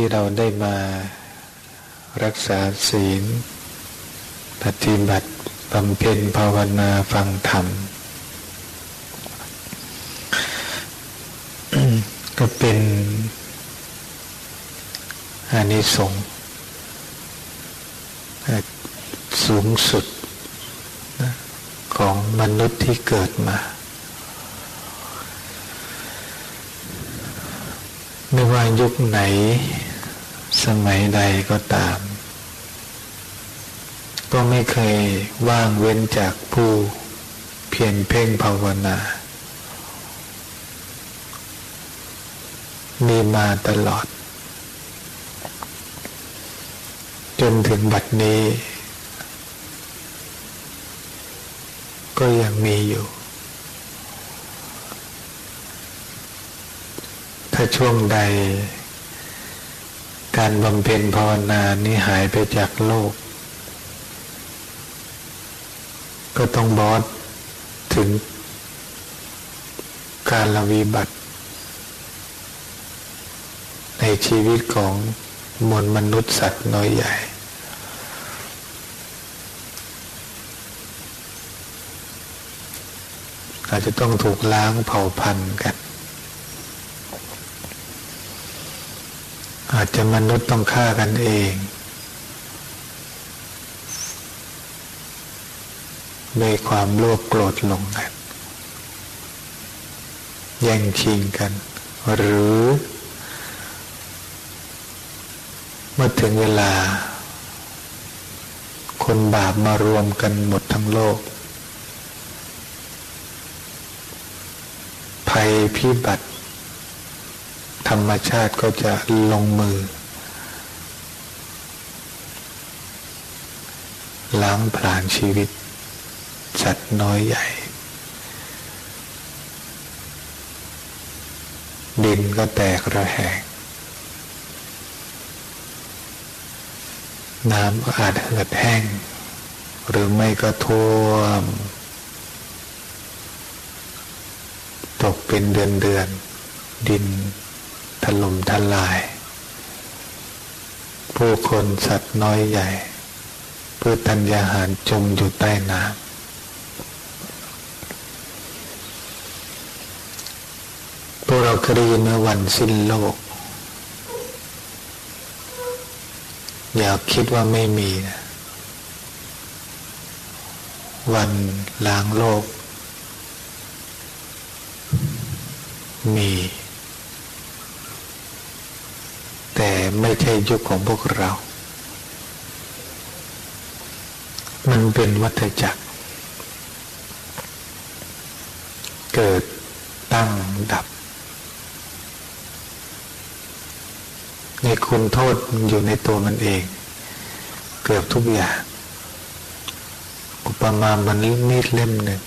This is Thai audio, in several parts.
ที่เราได้มารักษาศีล ปฏิบัติบำเพ็ญภาวนาฟังธรรม ก็เป็นอานิสงส์สูงสุดของมนุษย์ที่เกิดมา ไม่ว่า ยุคไหน สมัยใดก็ตาม ก็ไม่เคยว่างเว้นจากผู้เพียรเพ่งภาวนา มีมาตลอด จนถึงบัดนี้ ก็ยังมีอยู่ ถ้าช่วงใด การบำเพ็ญภาวนานี้หายไปจากโลก ก็ต้องบอสถึงการละวีบัติ ในชีวิตของมวลมนุษย์สัตว์น้อยใหญ่อาจจะต้องถูกล้างเผ่าพันธุ์กัน อาจจะมนุษย์ต้องฆ่ากันเอง ด้วยความโลภโกรธหลงกันแย่งชิงกัน หรือ เมื่อถึงเวลา คนบาปมารวมกันหมดทั้งโลก ภัยพิบัติ ธรรมชาติก็จะลงมือ ล้างผลาญชีวิต สัตว์น้อยใหญ่ ดินก็แตกระแหง น้ำก็อาจเหือดแห้ง หรือไม่ก็ท่วม ตกเป็นเดือนเดือนดิน ถล่มทลาย ผู้คนสัตว์น้อยใหญ่พื่อตัญญาหารจมอยู่ใต้น้ำพวกเราเคยได้ยินเมื่อวันสิ้นโลก อย่าคิดว่าไม่มีนะวันล้างโลก มี แต่ไม่ใช่ยุคของพวกเรา มันเป็นวัฏจักร เกิดตั้งดับ ในคุณโทษอยู่ในตัวมันเอง เกือบทุกอย่าง อุปมามันมีดเล่มหนึ่ง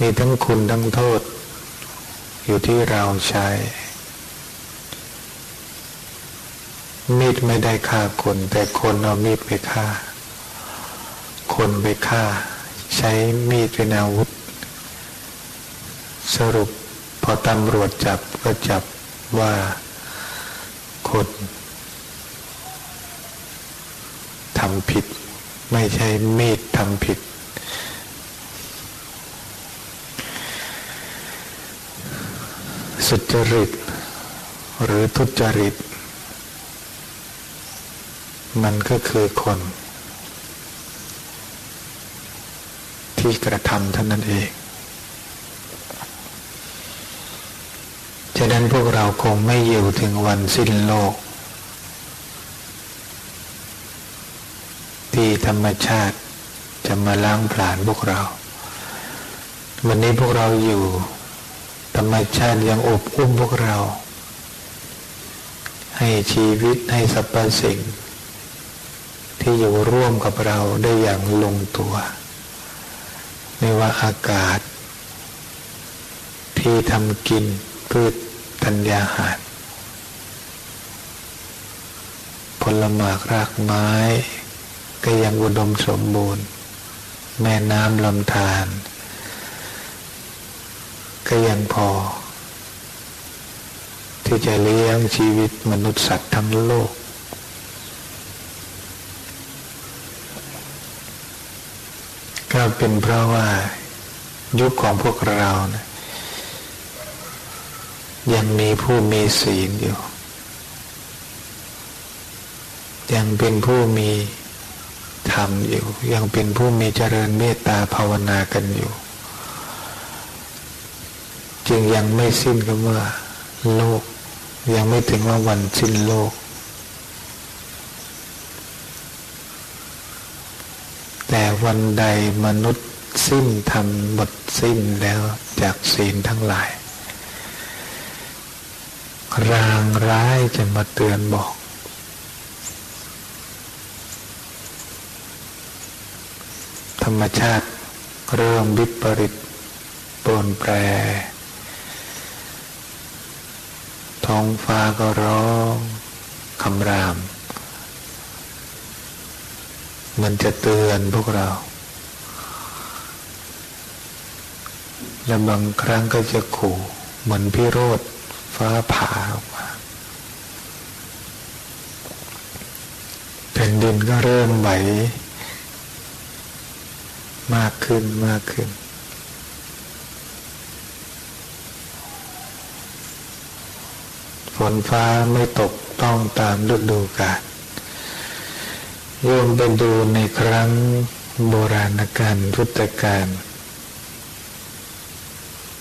มีทั้งคุณทั้งโทษ อยู่ที่เราใช้ มีดไม่ได้ฆ่าคน แต่คนเอามีดไปฆ่า คนไปฆ่า ใช้มีดเป็นอาวุธ สรุปพอตำรวจจับก็จับว่าคนทำผิด ไม่ใช่มีดทำผิด สุจริต หรือทุจริต มันก็คือคน ที่กระทำเท่านั้นเองฉะนั้นพวกเราคงไม่อยู่ถึงวันสิ้นโลก ที่ธรรมชาติจะมาล้างผลาญพวกเรา วันนี้พวกเราอยู่ ธรรมชาติยังอบอุ้มพวกเรา ให้ชีวิตให้สรรพสิ่ง ที่อยู่ร่วมกับเราได้อย่างลงตัว ไม่ว่าอากาศ ที่ทำกินพืชธัญญาหาร ผลหมากรากไม้ ก็ยังอุดมสมบูรณ์ แม่น้ำลำธารก็ยังพอ ที่จะเลี้ยงชีวิตมนุษย์สัตว์ทั้งโลก ก็เป็นเพราะว่ายุคของพวกเรานะยังมีผู้มีศีลอยู่ ยังเป็นผู้มีธรรมอยู่ ยังเป็นผู้มีเจริญเมตตาภาวนากันอยู่ จึงยังไม่สิ้นคำว่า โลก ยังไม่ถึงว่าวันสิ้นโลก แต่ วันใดมนุษย์สิ้นทำหมดสิ้นแล้วจากศีลทั้งหลาย รางร้ายจะมาเตือนบอก ธรรมชาติเริ่มวิปริตปรนแปร ท้องฟ้าก็ร้องคำราม มันจะเตือนพวกเรา และบางครั้งก็จะขู่เหมือนพิโรธฟ้าผ่าออกมาแผ่นดินก็เริ่มไหวมากขึ้นมากขึ้น ฝนฟ้าไม่ตกต้องตามฤดูกาล โยมไปดูในครั้งโบราณกาลพุทธกาล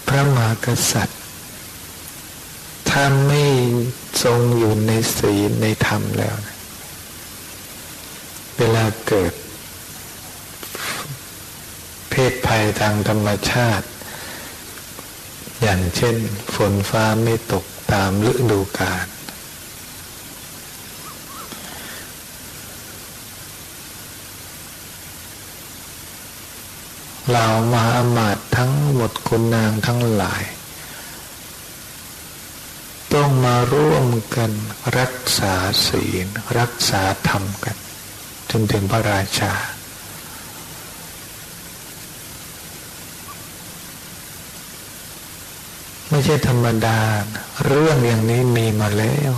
พระมหากษัตริย์ถ้าไม่ทรงอยู่ในศีลในธรรมแล้วนะเวลาเกิด เพศภัยทางธรรมชาติ อย่างเช่น ฝนฟ้าไม่ตกตามฤดูกาล เหล่ามาอมาตทั้งหมดคุณนางทั้งหลาย ต้องมาร่วมกันรักษาศีล รักษาธรรมกัน จนถึงพระราชา ไม่ใช่ธรรมดา เรื่องอย่างนี้มีมาแล้ว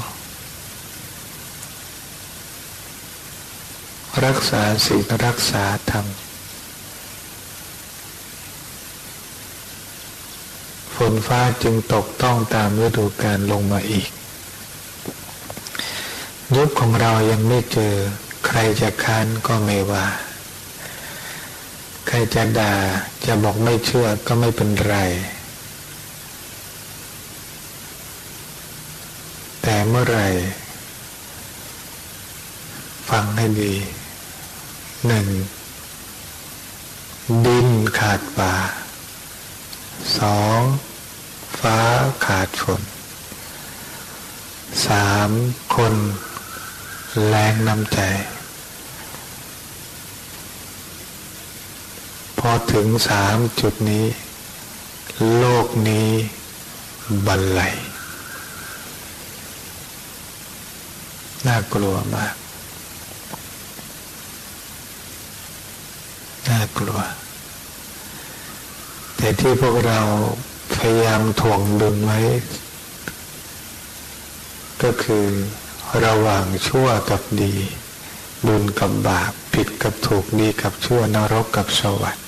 รักษาศีลรักษาธรรม ฝนฟ้าจึงตกต้องตามฤดูกาลลงมาอีก ยุคของเรายังไม่เจอ ใครจะค้านก็ไม่ว่า ใครจะด่าจะบอกไม่เชื่อก็ไม่เป็นไร แต่เมื่อไรฟังให้ดีหนึ่งดินขาดป่าสอง ฟ้าขาดฝนสามคนแรงน้ำใจ พอถึงสามจุดนี้ โลกนี้บันไลน่ากลัวมาก น่ากลัว แต่ที่พวกเรา พยายามถ่วงดุลไว้ ก็คือระหว่างชั่วกับดี บุญกับบาปผิดกับถูกดีกับชั่วนรกกับสวรรค์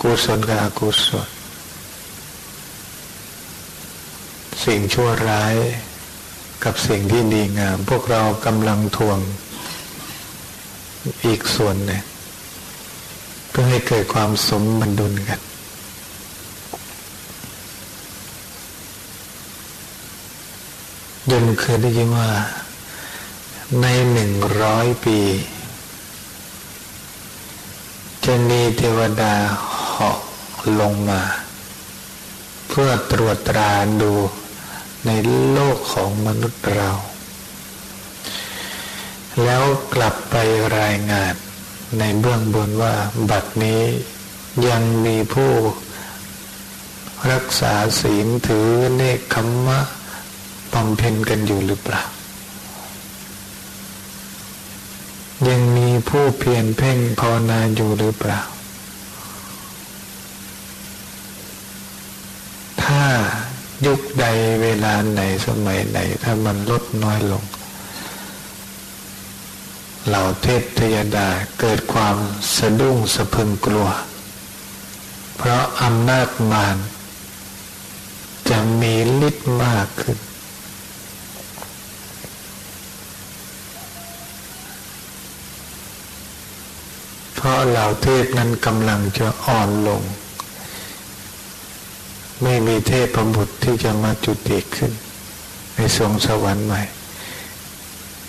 กุศลกับอกุศลสิ่งชั่วร้ายกับสิ่งที่ดีงาม พวกเรากำลังทวงอีกส่วนหนึ่ง พื่อให้เกิดความสมดุลกันยนเคยได้ยินว่า ในหนึ่งร้อยปี จะมีเทวดาเหาะลงมา เพื่อตรวจตราดูในโลกของมนุษย์เรา แล้วกลับไปรายงาน ในเบื้องบนว่าบัดนี้ยังมีผู้รักษาศีลถือเนคขมมะบำเพ็ญกันอยู่หรือเปล่า ยังมีผู้เพียรเพ่งภาวนาอยู่หรือเปล่า ถ้ายุคใดเวลาไหนสมัยไหน ถ้ามันลดน้อยลง เหล่าเทพทยดาเกิดความสะดุ้งสะพึงกลัว เพราะอำนาจมารจะมีฤทธิ์มากขึ้น เพราะเหล่าเทพนั้นกำลังจะอ่อนลง ไม่มีเทพประบุตรที่จะมาจุติขึ้น ในสวงสวรรค์ใหม่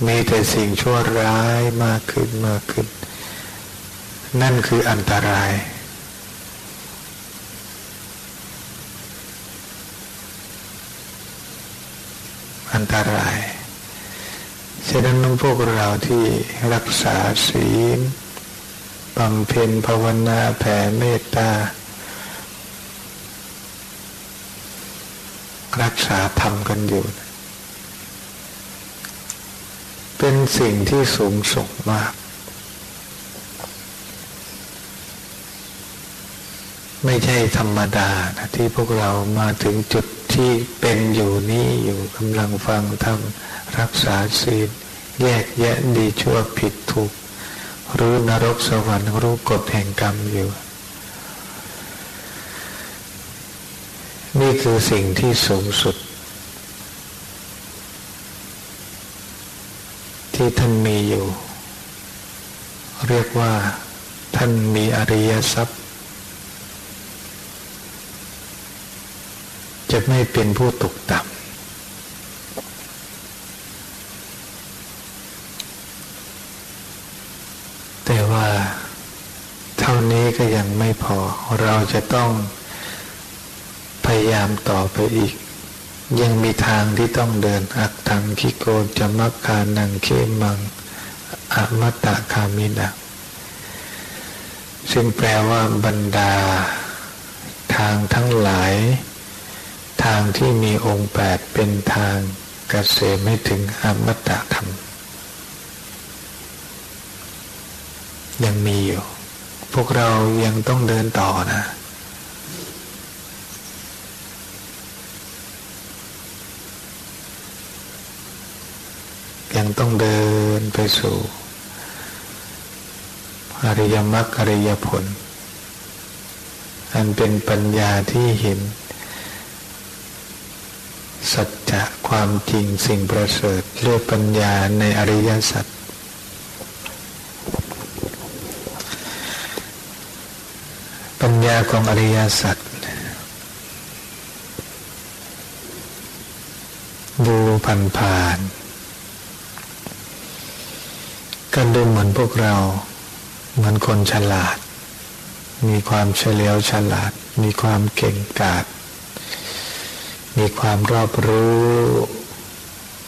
มีแต่สิ่งชั่วร้ายมากขึ้นมากขึ้น นั่นคืออันตราย อันตรายฉะนั้นพวกเราที่รักษาศีลบำเพ็ญภาวนาแผ่เมตตา รักษาธรรมกันอยู่ เป็นสิ่งที่สูงส่งมาก ไม่ใช่ธรรมดานะที่พวกเรามาถึงจุดที่เป็นอยู่นี้อยู่กำลังฟังธรรมรักษาศีลแยกแยะดีชั่วผิดถูก รู้นรกสวรรค์รู้กฎแห่งกรรมอยู่ นี่คือสิ่งที่สูงสุด ที่ท่านมีอยู่ เรียกว่า ท่านมีอริยทรัพย์ จะไม่เป็นผู้ตกต่ำแต่ว่า เท่านี้ก็ยังไม่พอเราจะต้องพยายามต่อไปอีก ยังมีทางที่ต้องเดิน อักทังคิโกจะมักคานังเคมังอมตะคามินะซึ่งแปลว่าบรรดา ทางทั้งหลาย ทางที่มีองค์แปดเป็นทางกเกษมไม่ถึงอมตะธรรม ยังมีอยู่ พวกเรายังต้องเดินต่อนะ ยังต้องเดินไปสู่ อริยมรรคอริยผล อันเป็นปัญญาที่เห็น สัจจะความจริงสิ่งประเสริฐเรื่องปัญญาในอริยสัจปัญญาของอริยสัจดูผ่านผ่าน ก็ดูเหมือนพวกเรา เหมือนคนฉลาด มีความเฉลียวฉลาด มีความเก่งกาจมีความรอบรู้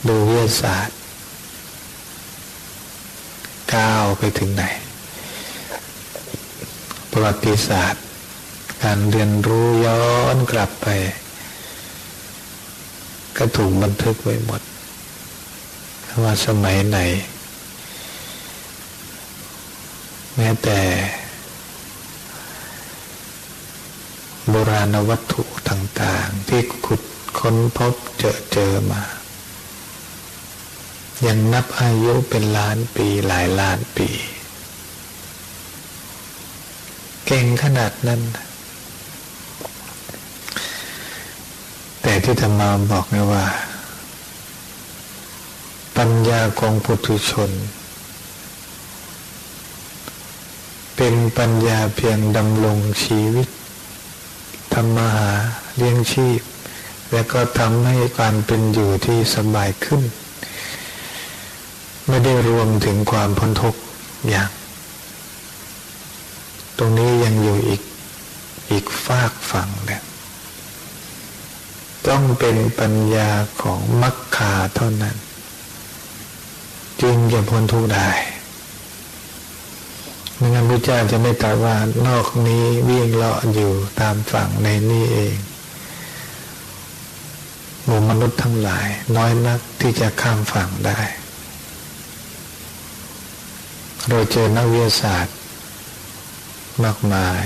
ดูวิทยาศาสตร์ ก้าวไปถึงไหน ประวัติศาสตร์ การเรียนรู้ย้อนกลับไป ก็ถูกบันทึกไว้หมดว่าสมัยไหน แม้แต่ โบราณวัตถุต่างๆ ที่ขุดค้นพบเจอเจอมา ยังนับอายุเป็นล้านปีหลายล้านปี เก่งขนาดนั้น แต่ที่ธรรมาบอกไงว่า ปัญญาของปุถุชน เป็นปัญญาเพียงดำรงชีวิตทำมาหาเลี้ยงชีพ แล้วก็ทำให้การเป็นอยู่ที่สบายขึ้น ไม่ได้รวมถึงความพ้นทุกข์อย่าง ตรงนี้ยังอยู่อีกอีกฝากฝั่งเนี่ยต้องเป็นปัญญาของมัคคาเท่านั้น จึงจะพ้นทุกข์ได้ ไม่งั้นพระเจ้าจะไม่ตรัสว่านอกนี้วิ่งเลาะอยู่ตามฝั่งในนี่เองหมู่มนุษย์ทั้งหลาย น้อยนักที่จะข้ามฝั่งได้ เราเจอนักวิทยาศาสตร์ มากมาย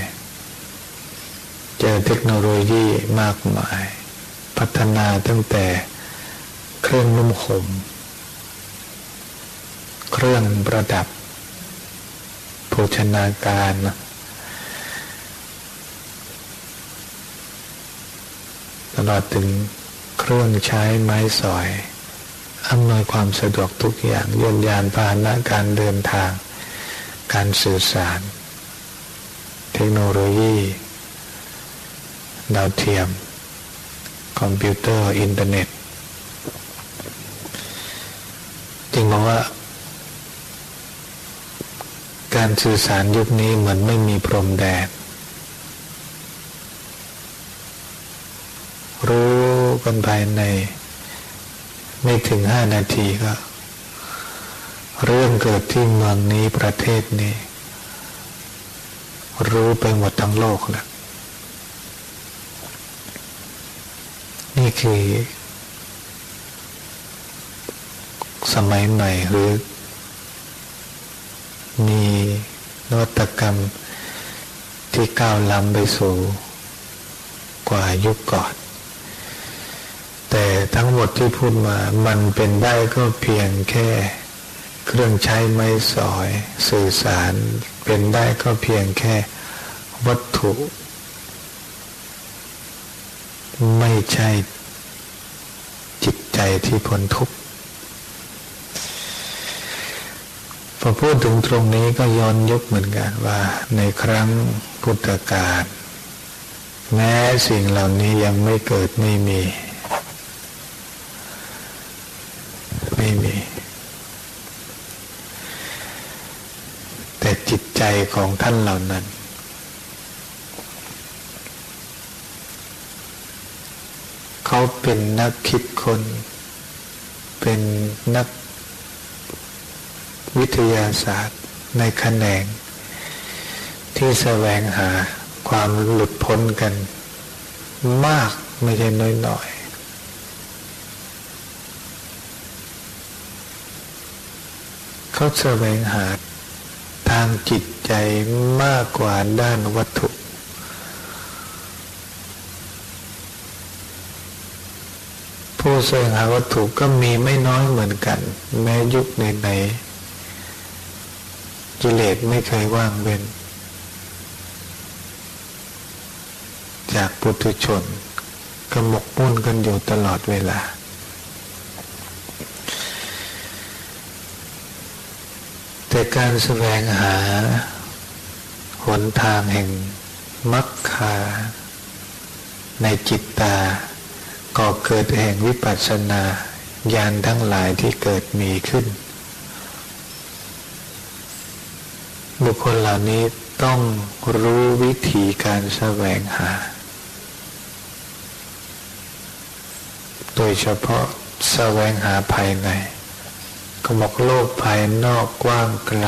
เจอเทคโนโลยีมากมาย พัฒนาตั้งแต่เครื่องนุ่มห่มเครื่องประดับ ชนาการ ตลอดถึงเครื่องใช้ไม้สอยอำนวยความสะดวกทุกอย่างยนยานพาหนะการเดินทาง การสื่อสาร เทคโนโลยี ดาวเทียม คอมพิวเตอร์ อินเทอร์เน็ตจึงบอกว่า การสื่อสารยุคนี้เหมือนไม่มีพรมแดน รู้กันภายใน ไม่ถึงห้านาทีก็ เรื่องเกิดที่เมืองนี้ประเทศนี้ รู้ไปหมดทั้งโลกแล้วนี่คือ สมัยใหม่หรือ มีนวัตกรรมที่ก้าวล้ำไปสู่กว่ายุคก่อน แต่ทั้งหมดที่พูดมามันเป็นได้ก็เพียงแค่ เครื่องใช้ไม้สอยสื่อสารเป็นได้ก็เพียงแค่วัตถุ ไม่ใช่จิตใจที่พ้นทุกข์ อพูดถึงตรงนี้ก็ย้อนยุคเหมือนกันว่า ในครั้งพุทธกาลแม้สิ่งเหล่านี้ยังไม่เกิดไม่มี ไม่มี แต่จิตใจของท่านเหล่านั้น เขาเป็นนักคิดคน เป็นนัก วิทยาศาสตร์ในแขนง ที่แสวงหาความหลุดพ้นกัน มากไม่ใช่น้อยๆเขาแสวงหาทางจิตใจมากกว่าด้านวัตถุ ผู้แสวงหาวัตถุก็มีไม่น้อยเหมือนกัน แม้ยุคไหนๆ กิเลสไม่เคยว่างเว้น จากปุถุชนกระหมกมุ่นกันอยู่ตลอดเวลา แต่การแสวงหา หนทางแห่งมรรคา ในจิตตาก่อเกิดแห่งวิปัสสนาญาณทั้งหลายที่เกิดมีขึ้น บุคคลเหล่านี้ต้องรู้วิธีการแสวงหา โดยเฉพาะแสวงหาภายในก็บอกโลกภายนอกกว้างไกล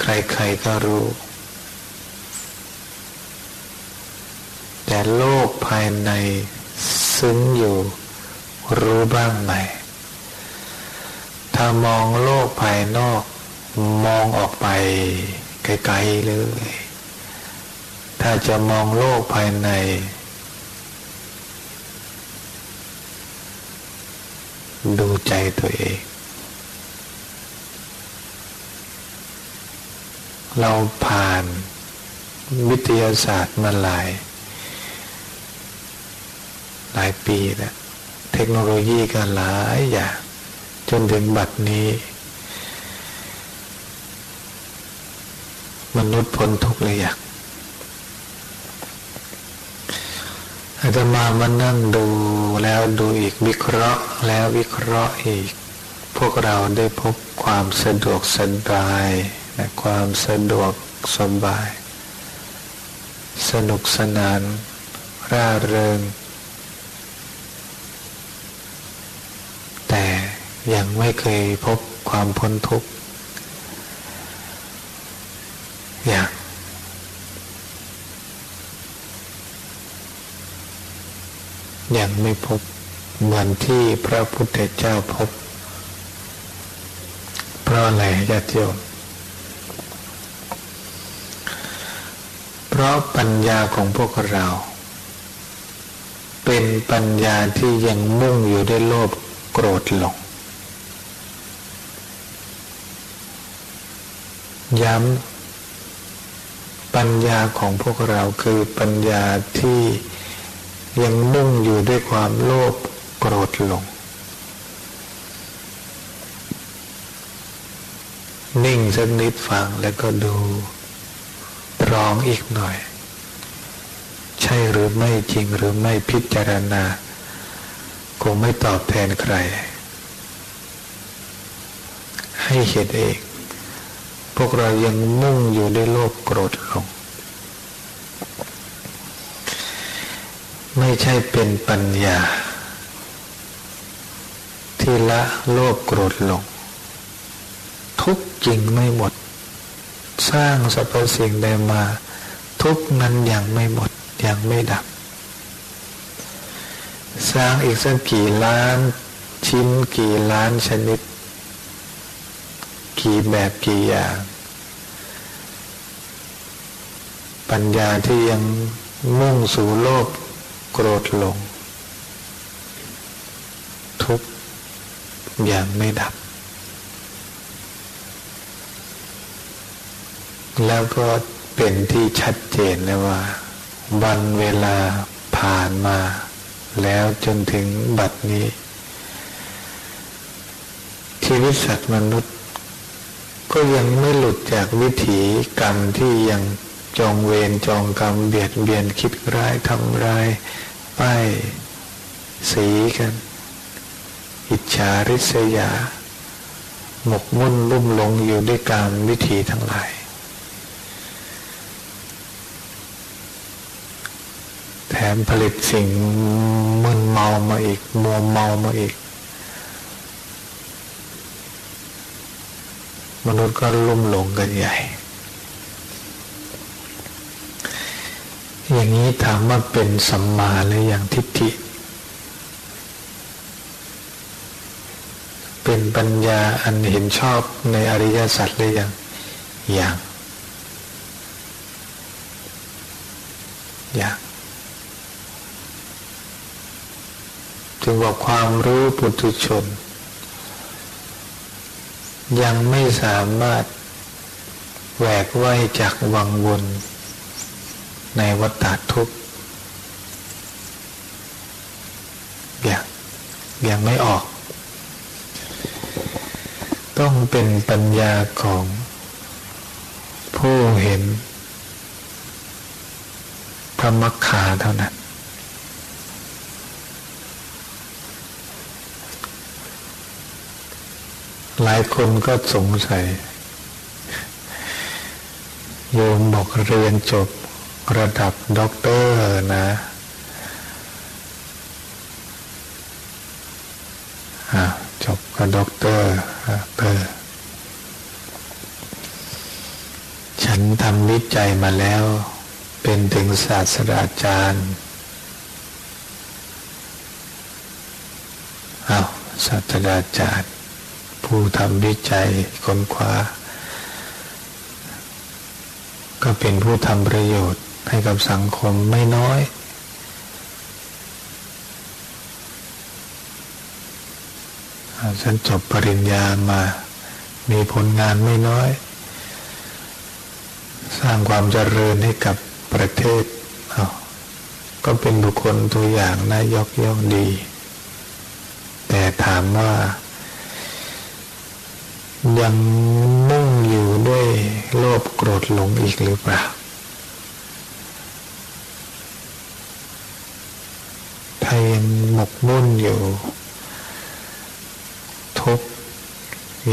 ใครๆก็รู้ แต่โลกภายในซึ้งอยู่รู้บ้างไหม ถ้ามองโลกภายนอก มองออกไปไกลๆเลย ถ้าจะมองโลกภายใน ดูใจตัวเอง เราผ่านวิทยาศาสตร์มาหลาย หลายปีแล้ว เทคโนโลยีก็หลายอย่าง จนถึงบัดนี้ มนุษย์พ้นทุกข์เลยอยากอาตมามานั่งดูแล้วดูอีกวิเคราะห์แล้ววิเคราะห์อีก พวกเราได้พบความสะดวกสบายนะความสะดวกสบาย สนุกสนาน ร่าเริง แต่ ยังไม่เคยพบความพ้นทุกข์อย่างยังไม่พบเหมือนที่พระพุทธเจ้าพบ เพราะอะไรญาติโยมเพราะปัญญาของพวกเรา เป็นปัญญาที่ยังมุ่งอยู่ด้วยโลภโกรธหลง ย้ำปัญญาของพวกเราคือปัญญาที่ยังมุ่งอยู่ด้วยความโลภโกรธหลง นิ่งสักนิดฟังแล้วก็ดูร้องอีกหน่อย ใช่หรือไม่จริงหรือไม่พิจารณา คงไม่ตอบแทนใคร ให้เห็นเอง วกเรายังมุ่งอยู่ด้วยโลภโกรธหลงไม่ใช่เป็นปัญญา ที่ละโลภโกรธหลง ทุกจริงไม่หมด สร้างสรรพสิ่งใดมา ทุกนั้นยังไม่หมดยังไม่ดับ สร้างอีกสักกี่ล้าน ชิ้นกี่ล้านชนิด กี่แบบกี่อย่าง ปัญญาที่ยังมุ่งสู่โลกโกรธหลง ทุกอย่างไม่ดับ แล้วก็เป็นที่ชัดเจนเลยว่า วันเวลาผ่านมา แล้วจนถึงบัดนี้ ชีวิตสัตว์มนุษย์ ก็ยังไม่หลุดจากวิถีกรรมที่ยัง จองเวรจองกรรมเบียดเบียนคิดร้ายทำร้ายป้ายสีกัน อิจฉาริษยา หมกมุ่นลุ่มหลงอยู่ด้วยกรรมวิถีทั้งหลาย แถมผลิตสิ่งมึนเมามาอีกมัวเมามาอีก มนุษย์ก็ลุ่มหลงกันใหญ่ อย่างนี้ถามว่าเป็นสัมมาหรืออย่างทิฏฐิ เป็นปัญญาอันเห็นชอบในอริยสัจหรือยังอย่างอย่างจึงบอกความรู้ปุถุชน ยังไม่สามารถแหวกไว้จากวังวน ในวัฏทุกข์อย่างยังไม่ออก ต้องเป็นปัญญาของผู้เห็นพระมัคคาเท่านั้น หลายคนก็สงสัย โยมบอกเรียนจบ ระดับด็อกเตอร์นะ จบกับด็อกเตอร์เตอร์ ฉันทำวิจัยมาแล้ว เป็นถึงศาสตราจารย์อ้าวศาสตราจารย์ ผู้ทำวิจัยค้นคว้า ก็เป็นผู้ทำประโยชน์ ให้กับสังคมไม่น้อย ฉันจบปริญญามา มีผลงานไม่น้อย สร้างความเจริญให้กับประเทศ ก็เป็นบุคคลตัวอย่างน่ายกย่องดี แต่ถามว่ายังมุ่งอยู่ด้วยโลภโกรธหลงอีกหรือเปล่ายังห มกมุ่นอยู่ ทุก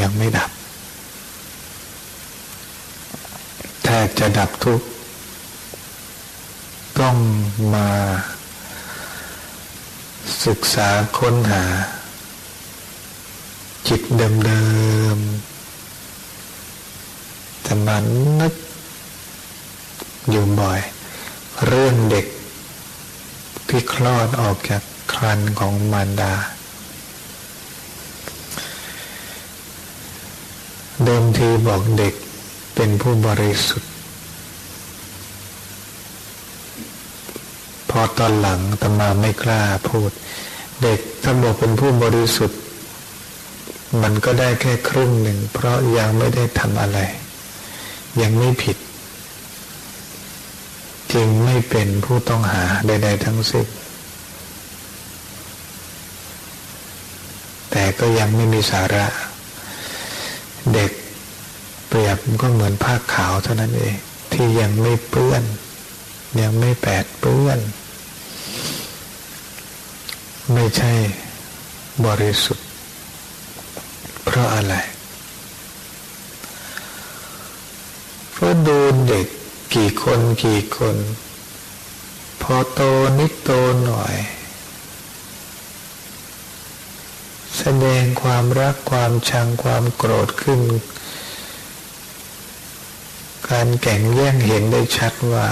ยังไม่ดับถ้าจะดับทุกต้องมา ศึกษาค้นหา จิตเดิมๆแต่มันนึกอยู่บ่อย เรื่องเด็กที่คลอดออกจาก ครันของมารดา เดิมทีบอกเด็กเป็นผู้บริสุทธิ์ พอตอนหลังตมาไม่กล้าพูด เด็กถ้าบอกเป็นผู้บริสุทธิ์ มันก็ได้แค่ครึ่งหนึ่ง เพราะยังไม่ได้ทำอะไร ยังไม่ผิด จึงไม่เป็นผู้ต้องหาใดๆทั้งสิ้น แต่ก็ยังไม่มีสาระ เด็กเปรียบก็เหมือนผ้าขาวเท่านั้นเอง ที่ยังไม่เปื้อน ยังไม่แปดเปื้อน ไม่ใช่บริสุทธิ์ เพราะอะไรเพราะดูเด็กกี่คนกี่คน พอโตนิดโตหน่อย แสดงความรักความชังความโกรธขึ้น การแข่งแย่งเห็นได้ชัดว่า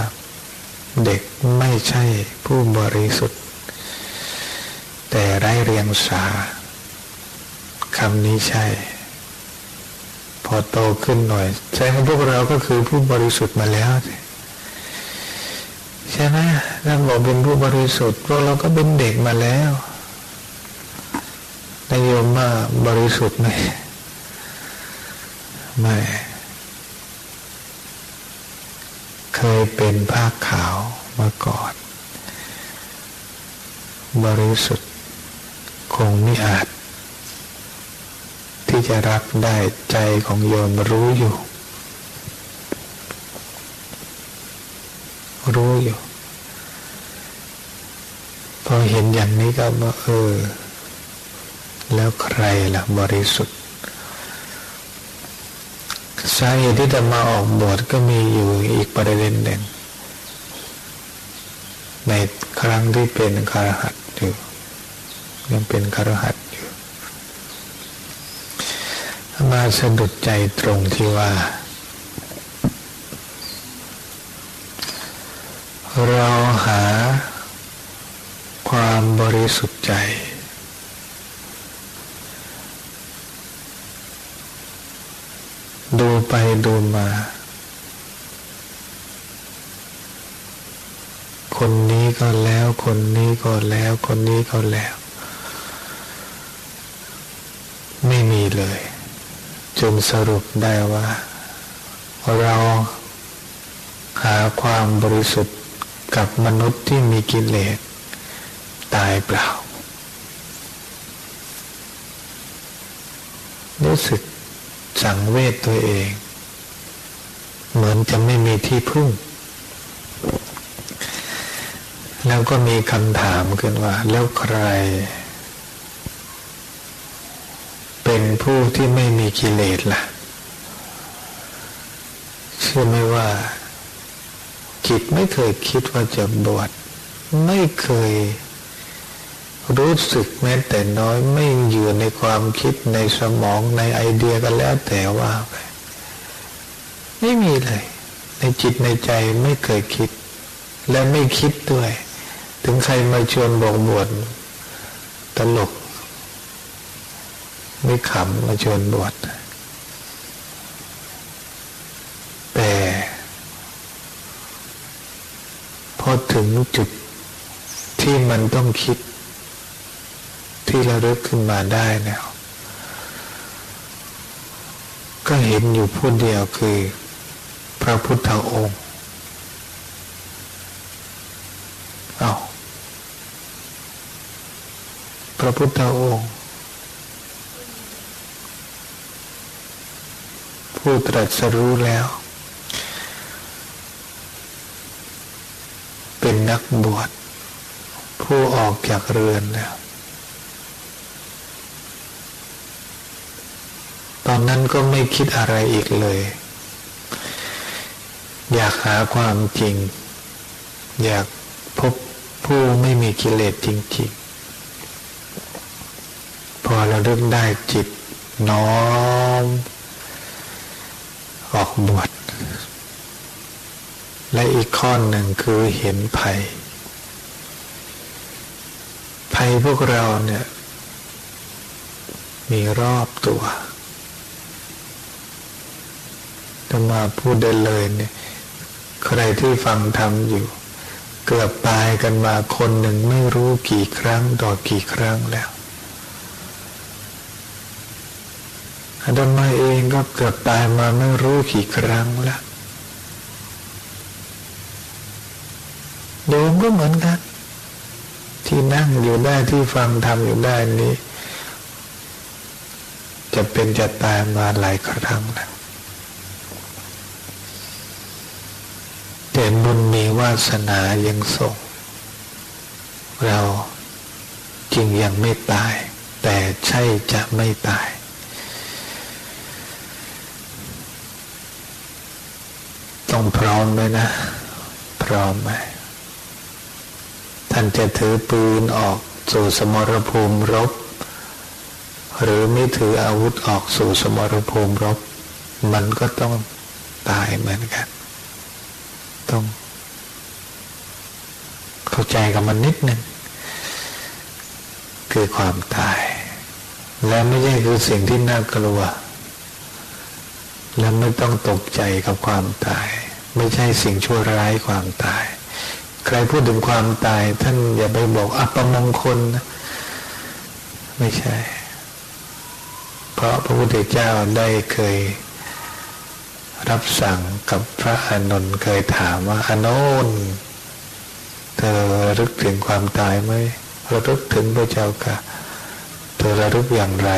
เด็กไม่ใช่ผู้บริสุทธิ์ แต่ไร้เรียงสาคำนี้ใช่ พอโตขึ้นหน่อยใช่พวกเราก็คือผู้บริสุทธิ์มาแล้วใช่ไหมถ้าบอกเป็นผู้บริสุทธิ์พวกเราก็เป็นเด็กมาแล้ว โยมว่าบริสุทธิ์ไหมไม่ เคยเป็นผ้าขาวมาก่อน บริสุทธิ์ คงไม่อาจ ที่จะรับได้ใจของโยมรู้อยู่ รู้อยู่ พอเห็นอย่างนี้ก็ว่าเออ แล้วใครล่ะบริสุทธิ์สาเหตุที่จะมาออกบวชก็มีอยู่อีกประเด็นหนึ่งในครั้งที่เป็นคารหัดอยู่ยังเป็นคารหัดอยู่มาสะดุดใจตรงที่ว่า เราหาความบริสุทธิ์ใจ ดูไปดูมา คนนี้ก็แล้ว คนนี้ก็แล้ว คนนี้ก็แล้ว ไม่มีเลย จนสรุปได้ว่า เราหาความบริสุทธิ์กับมนุษย์ที่มีกิเลสตายเปล่า รู้สึก สังเวชตัวเอง เหมือนจะไม่มีที่พึ่ง แล้วก็มีคำถามขึ้นว่า แล้วใคร เป็นผู้ที่ไม่มีกิเลสละ่ะเชื่อไหมว่าจิตไม่เคยคิดว่าจะบวชไม่เคย รู้สึกแม้แต่น้อยไม่อยู่ในความคิดในสมองในไอเดียกันแล้วแต่ว่าไปไม่มีเลย ในจิตในใจไม่เคยคิด และไม่คิดด้วย ถึงใครมาชวนบอกบวชตลก ไม่ขำมาชวนบวชแต่ พอถึงจุดที่มันต้องคิด ที่ระลึกขึ้นมาได้แล้วก็เห็นอยู่ผู้เดียวคือพระพุทธองค์เอาพระพุทธองค์ ผู้ตรัสรู้แล้ว เป็นนักบวชผู้ออกจากเรือนแล้ว ตอนนั้นก็ไม่คิดอะไรอีกเลย อยากหาความจริง อยากพบผู้ไม่มีกิเลสจริงๆ พอเราเริ่มได้จิตน้อม ออกบวชและอีกข้อหนึ่งคือเห็นภัย ภัยพวกเราเนี่ย มีรอบตัว จะมาพูดได้เลยเนี่ยใครที่ฟังทำอยู่ เกือบตายกันมาคนหนึ่งไม่รู้กี่ครั้งต่อกี่ครั้งแล้วอาตมาเองก็เกือบตายมาไม่รู้กี่ครั้งแล้วโยมก็เหมือนกัน ที่นั่งอยู่ได้ที่ฟังทำอยู่ได้นี้ จะเป็นจะตายมาหลายครั้งแล้ว แต่บุญมีวาสนายังส่ง เราจึงยังไม่ตาย แต่ใช่จะไม่ตาย ต้องพร้อมไหมนะ พร้อมไหมท่านจะถือปืนออกสู่สมรภูมิรบ หรือไม่ถืออาวุธออกสู่สมรภูมิรบ มันก็ต้องตายเหมือนกัน ต้อง เข้าใจกับมันนิดหนึ่งคือความตาย และไม่ใช่คือสิ่งที่น่ากลัว และไม่ต้องตกใจกับความตาย ไม่ใช่สิ่งชั่วร้ายความตาย ใครพูดถึงความตาย ท่านอย่าไปบอกอัปมงคลนะไม่ใช่ เพราะพระพุทธเจ้าได้เคย รับสั่งกับพระอานนท์เคยถามว่าอานนท์เธอรึกถึงความตายไหมระลึกถึงพระเจ้าค่ะ เธอระลึกอย่างไร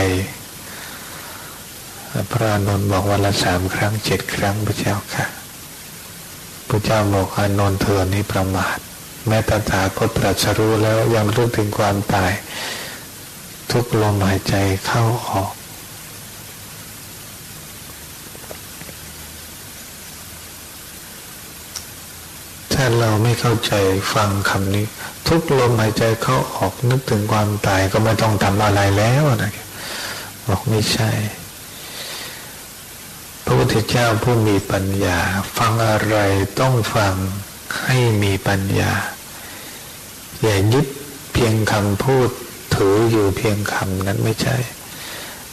พระอานนท์บอกวันละสามครั้งเจ็ดครั้งพระเจ้าค่ะพระเจ้าบอกอานนท์เธอนี้ประมาท แม้ตถาคตตรัสรู้แล้วยังรู้ถึงความตาย ทุกลมหายใจเข้าออก ถ้าเราไม่เข้าใจฟังคำนี้ ทุกลมหายใจเข้าออกนึกถึงความตายก็ไม่ต้องทำอะไรแล้วนะบอกไม่ใช่ พระพุทธเจ้าผู้มีปัญญา ฟังอะไรต้องฟังให้มีปัญญา อย่ายึดเพียงคำพูดถืออยู่เพียงคำนั้นไม่ใช่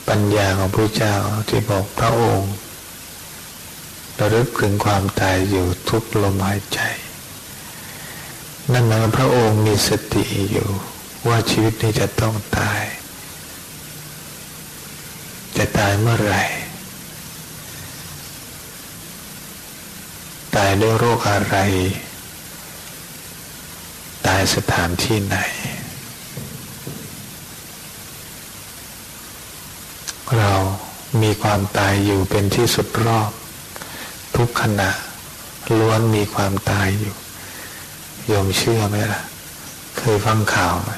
ปัญญาของพระเจ้าที่บอกพระองค์ระลึกถึงความตายอยู่ทุกลมหายใจ นั่นหมายพระองค์มีสติอยู่ ว่าชีวิตนี้จะต้องตาย จะตายเมื่อไหร่ ตายด้วยโรคอะไร ตายสถานที่ไหน เรามีความตายอยู่เป็นที่สุดรอบ ทุกขณะล้วนมีความตายอยู่ ยอมเชื่อไหมล่ะ เคยฟังข่าวไหม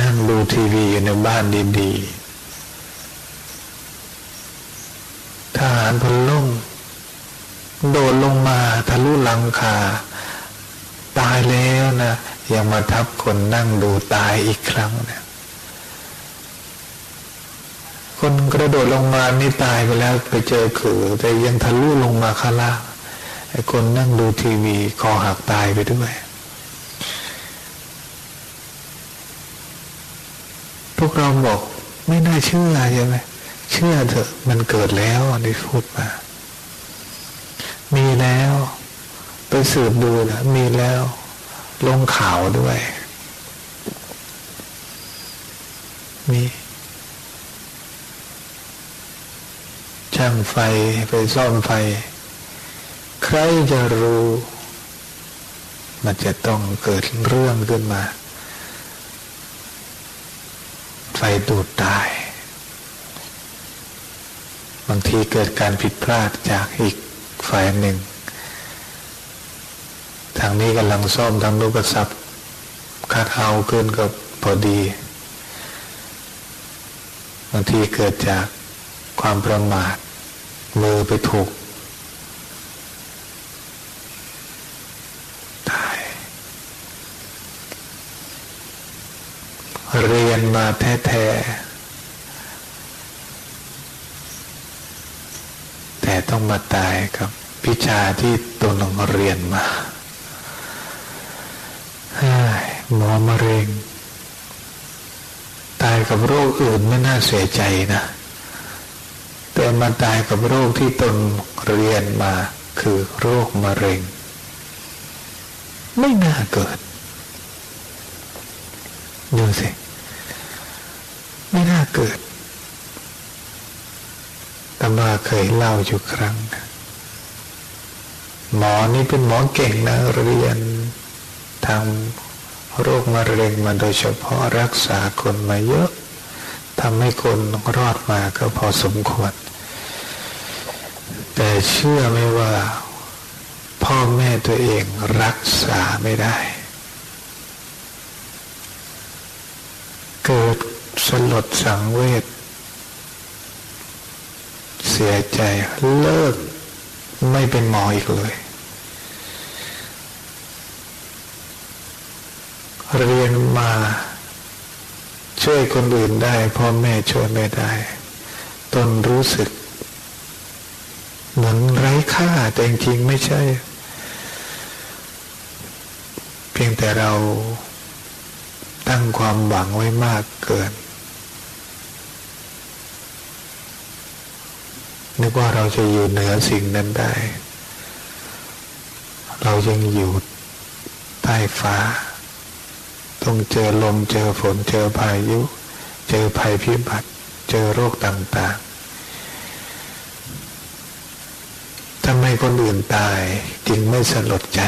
นั่งดูทีวีอยู่ในบ้านดีๆ ทหารพลล่มโดดลงมาทะลุหลังคา ตายแล้วนะยังมาทับคนนั่งดูตายอีกครั้งเนะคนกระโดดลงมานี่ตายไปแล้วไปเจอขือแต่ยังทะลุลงมาข้างล่าง ไอ้คนนั่งดูทีวีคอหักตายไปด้วย พวกเราบอกไม่น่าเชื่อใช่ไหมเชื่อเถอะมันเกิดแล้วอันนี้พูดมา มีแล้ว ไปสืบดูแล้วมีแล้ว ลงข่าวด้วย มีช่างไฟไปซ่อมไฟ ใครจะรู้ มันจะต้องเกิดเรื่องขึ้นมาไฟดูดตาย บางทีเกิดการผิดพลาดจากอีกฝ่ายหนึ่ง ทางนี้กำลังซ่อมทางนู้นก็สับคาดเอาขึ้นก็พอดี บางทีเกิดจากความประมาทมือไปถูก ตาย เรียนมาแท้ๆแต่ต้องมาตายกับวิชาที่ตนงเรียนมาหมอมะเร็ง ตายกับโรคอื่นไม่น่าเสียใจนะ แต่มาตายกับโรคที่ตนเรียนมาคือโรคมะเร็ง ไม่น่าเกิด ดูสิไม่น่าเกิดตมาเคยเล่าอยู่ครั้ง หมอนี่เป็นหมอเก่งนะเรียนทางโรคมะเร็งมาโดยเฉพาะรักษาคนมาเยอะทำให้คนรอดมาก็พอสมควร แต่เชื่อไหมว่า พ่อแม่ตัวเองรักษาไม่ได้ เกิดสลดสังเวชเสียใจเลิกไม่เป็นหมออีกเลย เรียนมาช่วยคนอื่นได้พ่อแม่ช่วยไม่ได้ ตนรู้สึก เหมือนไร้ค่าแต่จริงไม่ใช่ เพียงแต่เรา ตั้งความหวังไว้มากเกิน นึกว่าเราจะอยู่เหนือสิ่งนั้นได้ เรายังอยู่ใต้ฟ้า ต้องเจอลมเจอฝนเจอพายุ เจอภัยพิบัติ เจอโรคต่างๆทำไมคนอื่นตายจึงไม่สลดใจ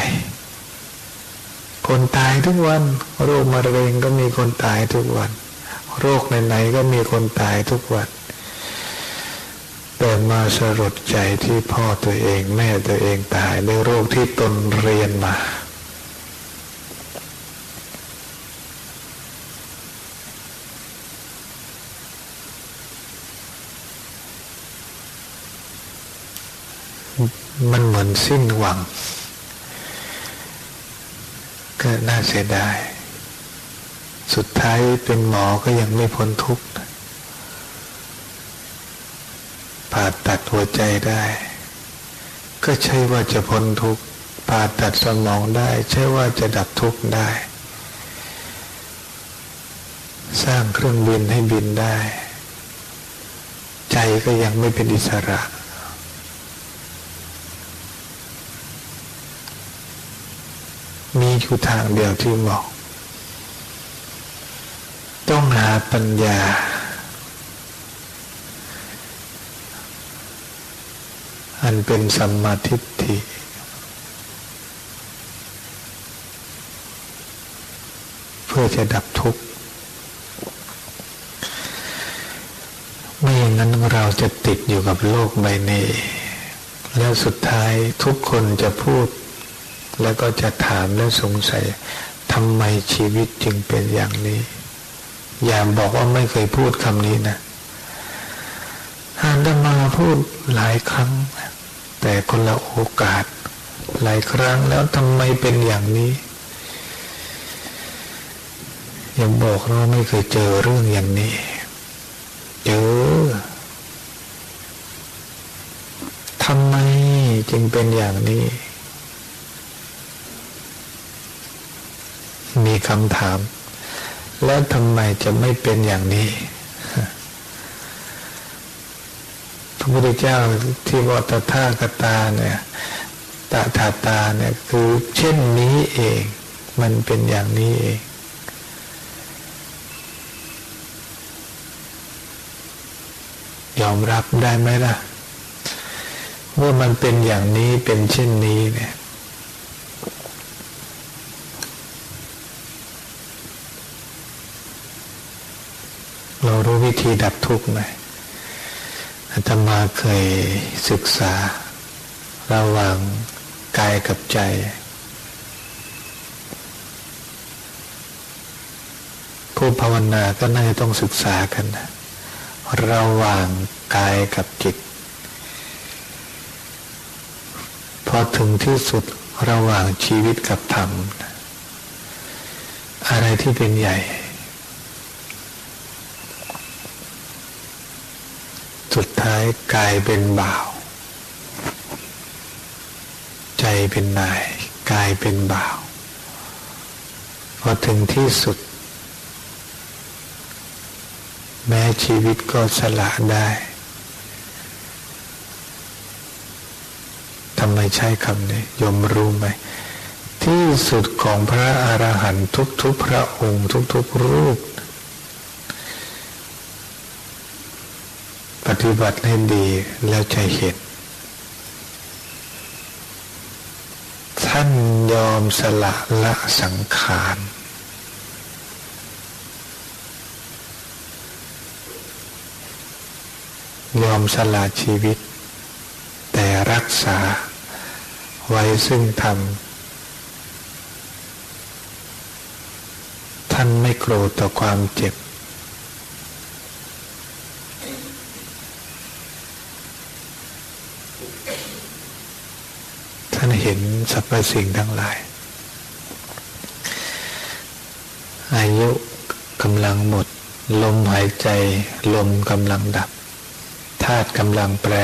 คนตายทุกวัน โรคมะเร็งก็มีคนตายทุกวัน โรคไหนๆก็มีคนตายทุกวัน แต่มาสลดใจที่พ่อตัวเอง แม่ตัวเองตายในโรคที่ตนเรียนมา มันเหมือนสิ้นหวัง ก็น่าเสียดาย สุดท้ายเป็นหมอก็ยังไม่พ้นทุกข์ผ่าตัดหัวใจได้ ก็ใช่ว่าจะพ้นทุกข์ผ่าตัดสมองได้ ใช่ว่าจะดับทุกข์ได้ สร้างเครื่องบินให้บินได้ ใจก็ยังไม่เป็นอิสระ มีอยู่ทางเดียวที่บอกต้องหาปัญญา อันเป็นสัมมาทิฏฐิเพื่อจะดับทุกข์ไม่อย่างนั้นเราจะติดอยู่กับโลกใบนี้ แล้วสุดท้ายทุกคนจะพูด แล้วก็จะถามและสงสัยทำไมชีวิตจึงเป็นอย่างนี้ อย่าบอกว่าไม่เคยพูดคำนี้นะอานจะมาพูดหลายครั้ง แต่คนละโอกาส หลายครั้งแล้วทำไมเป็นอย่างนี้อย่าบอกเราไม่เคยเจอเรื่องอย่างนี้ เจอทำไมจึงเป็นอย่างนี้มี คำถาม แล้วทำไมจะไม่เป็นอย่างนี้พระพุทธเจ้าที่ว่าตถาคตาเนี่ยตถาตาเนี่ยคือเช่นนี้เอง มันเป็นอย่างนี้เองยอมรับได้ไหมล่ะว่ามันเป็นอย่างนี้เป็นเช่นนี้เนี่ย เรารู้วิธีดับทุกข์ไหมอาตมาเคยศึกษา ระหว่างกายกับใจ ผู้ภาวนาก็น่าจะต้องศึกษากันนะระหว่างกายกับจิต พอถึงที่สุดระหว่างชีวิตกับธรรม อะไรที่เป็นใหญ่ สุดท้ายกายเป็นบ่าว ใจเป็นนายกายเป็นบ่าว พอถึงที่สุด แม้ชีวิตก็สละได้ทำไมใช้คำนี้ยมรู้ไหม ที่สุดของพระอรหันต์ทุกๆพระองค์ทุกๆรูป ฏิบัติให้ดีแล้วจะเห็น ท่านยอมสละละสังขารยอมสละชีวิต แต่รักษาไว้ซึ่งธรรมท่านไม่โกรธต่อความเจ็บ ท่านเห็นสรรพสิ่งทั้งหลาย อายุกำลังหมด ลมหายใจ ลมกำลังดับธาตุกำลังแปร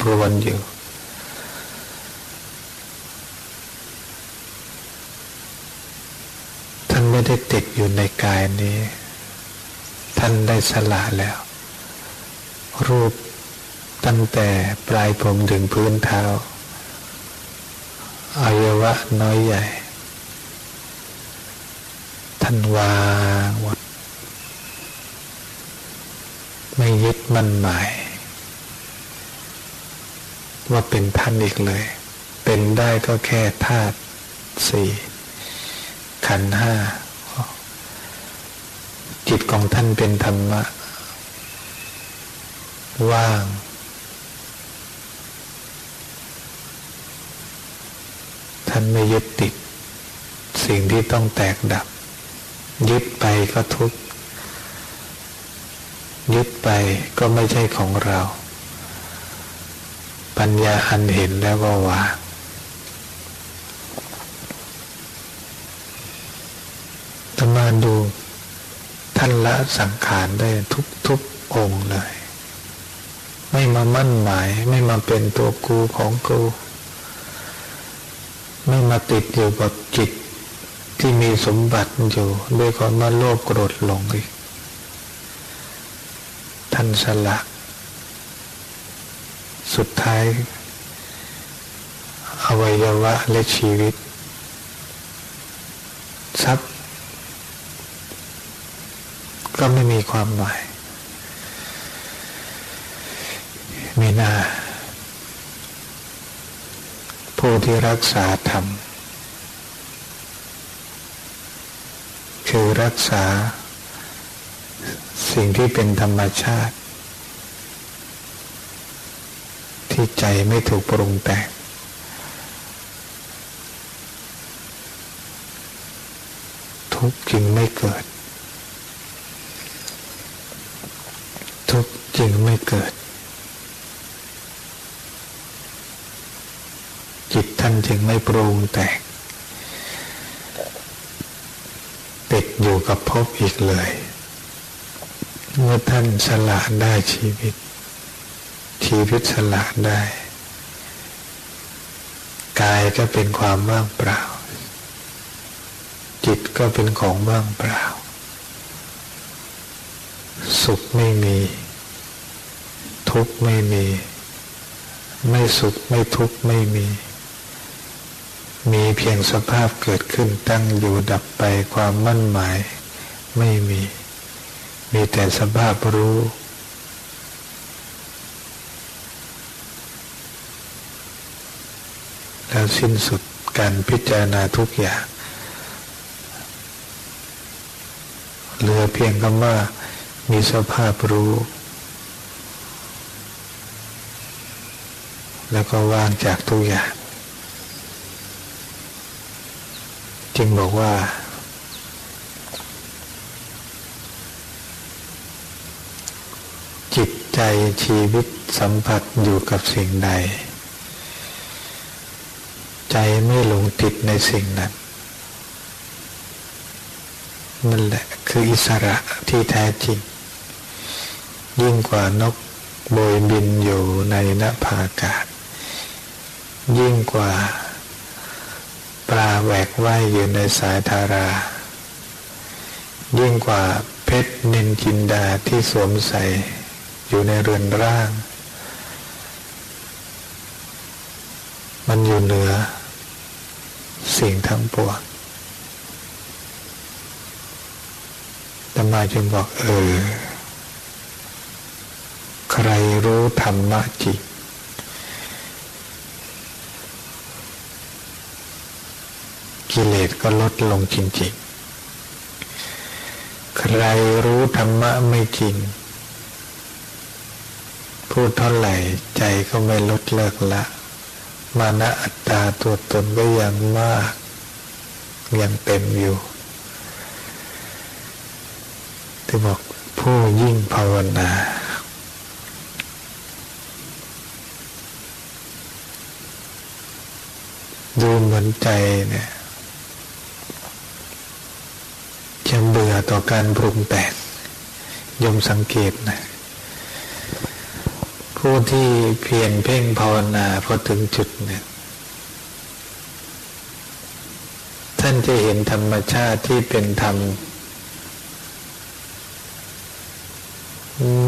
ปรวนอยู่ ท่านไม่ได้ติดอยู่ในกายนี้ ท่านได้สละแล้ว รูปตั้งแต่ปลายผมถึงพื้นเท้า อายวะน้อยใหญ่ ท่านวางหมดไม่ยึดมั่นหมาย ว่าเป็นท่านอีกเลย เป็นได้ก็แค่ธาตุสี่ขันห้าจิตของท่านเป็นธรรมะ ว่างานไม่ยึดติด สิ่งที่ต้องแตกดับ ยึดไปก็ทุกข์ยึดไปก็ไม่ใช่ของเรา ปัญญาอันเห็นแล้วก็วางตมาดูท่านละสังขารได้ทุกทุกองเลย ไม่มามั่นหมาย ไม่มาเป็นตัวกูของกู ไม่มาติดอยู่กับจิตที่มีสมบัติอยู่ด้วยความมาโลภโกรธหลงอีก ท่านสละ สุดท้าย อวัยวะและชีวิต ทรัพย์ ก็ไม่มีความหมายมีนา ผู้ที่รักษาธรรม คือรักษา สิ่งที่เป็นธรรมชาติ ที่ใจไม่ถูกปรุงแต่งทุกจึงไม่เกิด ทุกจึงไม่เกิด จิต ท่านจึงไม่ปรุงแต่งติดอยู่กับภพอีกเลย เมื่อท่านสละได้ชีวิต ชีวิตสละได้ กายก็เป็นความว่างเปล่า จิตก็เป็นของว่างเปล่า สุขไม่มี ทุกข์ไม่มี ไม่สุขไม่ทุกข์ไม่มี มีเพียงสภาพเกิดขึ้นตั้งอยู่ดับไปความมั่นหมาย ไม่มี มีแต่สภาพรู้ แล้วสิ้นสุดการพิจารณาทุกอย่างเหลือเพียงคำว่ามีสภาพรู้ แล้วก็ว่างจากทุกอย่าง จึงบอกว่า จิตใจชีวิตสัมผัสอยู่กับสิ่งใด ใจไม่หลงติดในสิ่งนั้นนั่นแหละคืออิสระที่แท้จริง ยิ่งกว่านกโบยบินอยู่ในนภาอากาศ ยิ่งกว่า ปลาแหวกว่ายอยู่ในสายธารา ยิ่งกว่าเพชรนินจินดาที่สวมใส่อยู่ในเรือนร่าง มันอยู่เหนือ สิ่งทั้งปวงแต่มาจึงบอกเออ ใครรู้ธรรมะจิต กิเลสก็ลดลงจริงๆ ใครรู้ธรรมะไม่จริง พูดเท่าไหร่ใจก็ไม่ลดเลิกละ มานะอัตตาตัวตนก็ยังมาก ยังเต็มอยู่ที่บอกผู้ยิ่งภาวนาดูเหมือนใจเนี่ย จะเบื่อต่อการปรุงแต่งยมสังเกตนะ ผู้ที่เพียรเพ่งภาวนาพอถึงจุดเนี่ยท่านจะเห็นธรรมชาติที่เป็นธรรม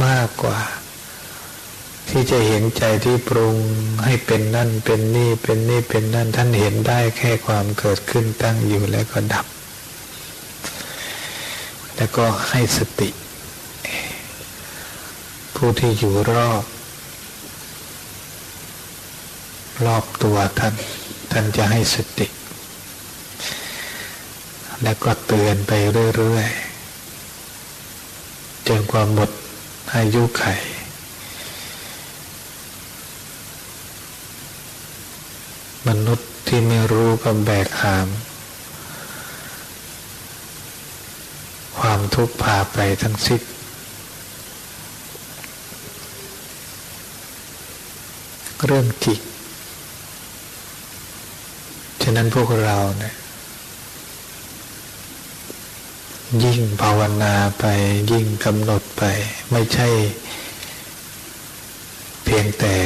มากกว่า ที่จะเห็นใจที่ปรุงให้เป็นนั่นเป็นนี่เป็นนี่เป็นนั่น ท่านเห็นได้แค่ความเกิดขึ้นตั้งอยู่แล้วก็ดับ แล้วก็ให้สติ ผู้ที่อยู่รอบ รอบตัวท่าน ท่านจะให้สติ แล้วก็เตือนไปเรื่อยๆจนความหมดอายุไขมนุษย์ที่ไม่รู้ก็แบกหาม ความทุกข์พาไปทั้งสิ้นเรื่องจิต ฉะนั้นพวกเราเนี่ยยิ่งภาวนาไปยิ่งกำหนดไป ไม่ใช่ เพียงแต่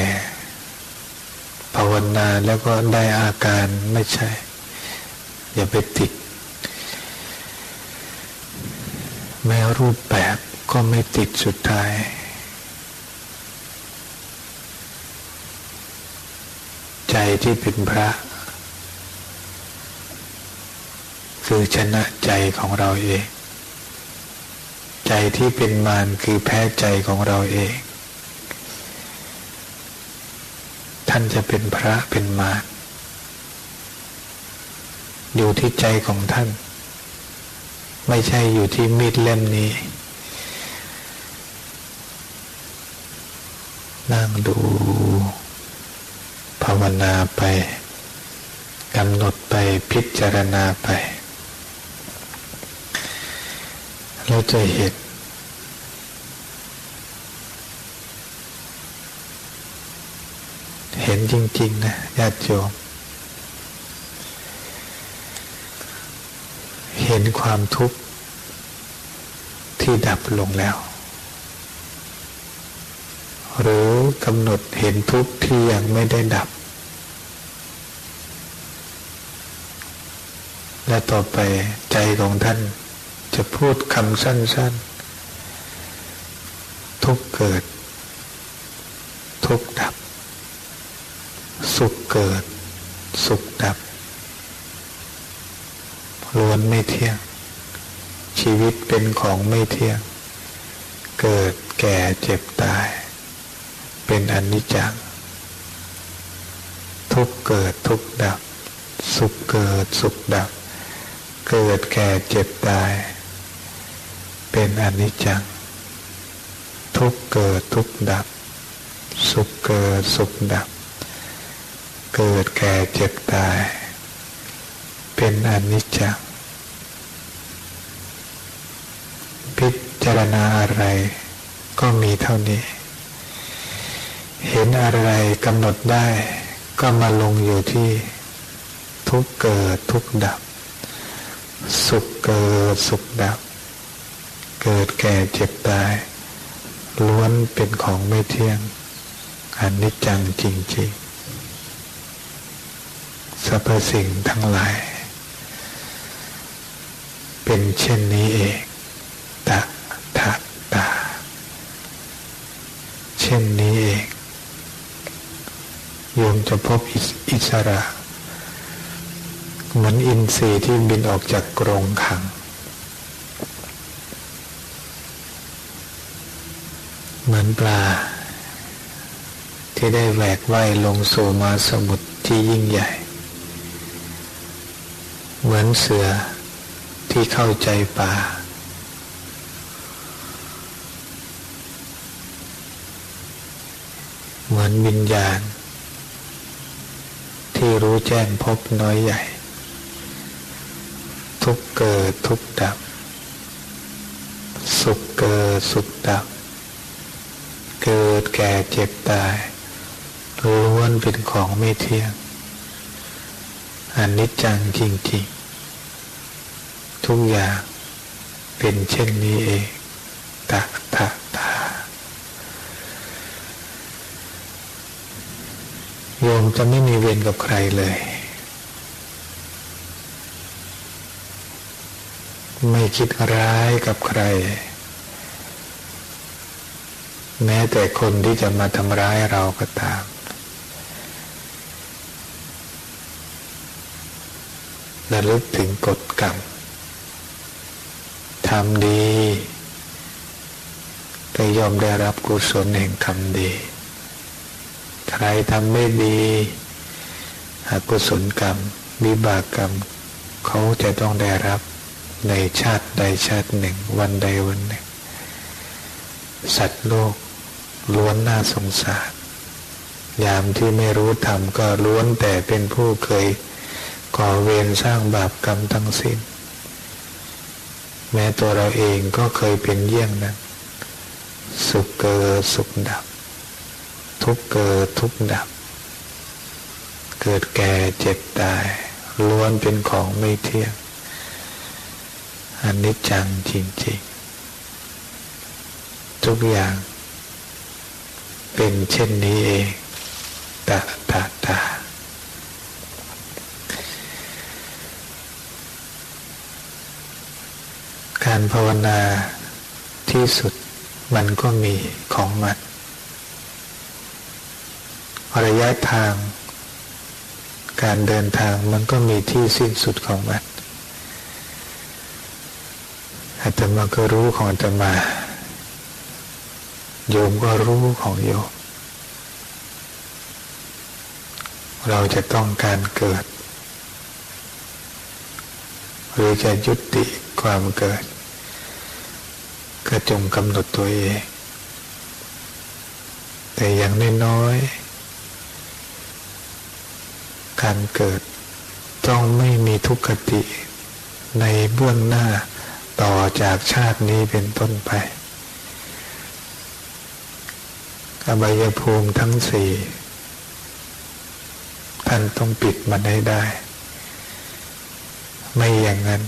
ภาวนาแล้วก็ได้อาการไม่ใช่ อย่าไปติด แม้รูปแบบก็ไม่ติดสุดท้ายใจที่เป็นพระ คือชนะใจของเราเอง ใจที่เป็นมารคือแพ้ใจของเราเอง ท่านจะเป็นพระเป็นมารอยู่ที่ใจของท่าน ไม่ใช่อยู่ที่มีดเล่มนี้ นั่งดู ภาวนาไปกำหนดไปพิจารณาไป เราจะเห็นเห็นจริง ๆ นะญาติโยมเห็น ความทุกข์ที่ดับลงแล้ว หรือกำหนดเห็นทุกข์ที่ยังไม่ได้ดับ และต่อไปใจของท่านจะพูดคำสั้น ๆ ทุกเกิด ทุกดับ สุขเกิด สุขดับ ล้วนไม่เที่ยง ชีวิตเป็นของไม่เที่ยง เกิดแก่เจ็บตาย เป็นอนิจจังทุกเกิดทุกดับ สุขเกิดสุขดับ เกิดแก่เจ็บตาย เป็นอนิจจังทุกเกิดทุกดับ สุขเกิดสุขดับ เกิดแก่เจ็บตาย เป็นอนิจจังพิ จารณาอะไร ก็มีเท่านี้ เห็นอะไรกำหนดได้ ก็มาลงอยู่ที่ ทุกเกิดทุกดับ สุขเกิดสุขดับ เกิดแก่เจ็บตายล้วนเป็นของไม่เที่ยงอนิจจังจริงๆสรรพสิ่งทั้งหลาย เป็นเช่นนี้เองตะตา เช่นนี้เองโยมจะพบอิสระ เหมือนอินทรีย์ที่บินออกจากกรงขัง เหมือนปลา ที่ได้แหวกว่ายลงสู่มาสมุทรที่ยิ่งใหญ่ เหมือนเสือที่เข้าใจป่า เหมือนวิญญาณ ที่รู้แจ้งพบน้อยใหญ่ ทุกเกิดทุกดับ สุขเกิดสุขดับ เกิดแก่เจ็บตายล้วนเป็นของไม่เที่ยงอันนิจจังจริงๆ ทุกอย่างเป็นเช่นนี้เองตะตะตาโยม จะไม่มีเวรกับใครเลย ไม่คิดร้ายกับใคร แม้แต่คนที่จะมาทำร้ายเราก็ตาม ระลึกถึงกฎกรรมทำดีก็ยอมได้รับกุศลแห่งกรรมดี ใครทำไม่ดีอกุศลกรรม วิบากกรรม เขาจะต้องได้รับในชาติใดชาติหนึ่ง วันใดวันหนึ่ง สัตว์โลก ล้วนน่าสงสาร ยามที่ไม่รู้ธรรมก็ล้วนแต่เป็นผู้เคยก่อเวรสร้างบาปกรรมทั้งสิ้น แม้ตัวเราเองก็เคยเป็นเยี่ยงนั้นสุขเกิดสุขดับ ทุกเกิดทุกดับ เกิดแก่เจ็บตายล้วนเป็นของไม่เที่ยงอันนี้จังจริงๆ ทุกอย่าง เป็นเช่นนี้เองตาตาตาการภาวนาที่สุดมันก็มีของมัน ระยะทาง การเดินทางมันก็มีที่สิ้นสุดของมันอาตมาก็รู้ของอาตมา โยมก็รู้ของโยม เราจะต้องการเกิด หรือจะยุติความเกิด ก็จงกำหนดตัวเอง แต่อย่างน้อยๆ การเกิด ต้องไม่มีทุกขติ ในเบื้องหน้าต่อจากชาตินี้เป็นต้นไปอบายภูมิทั้งสี่ท่านต้องปิดมันให้ได้ ไม่อย่างนั้น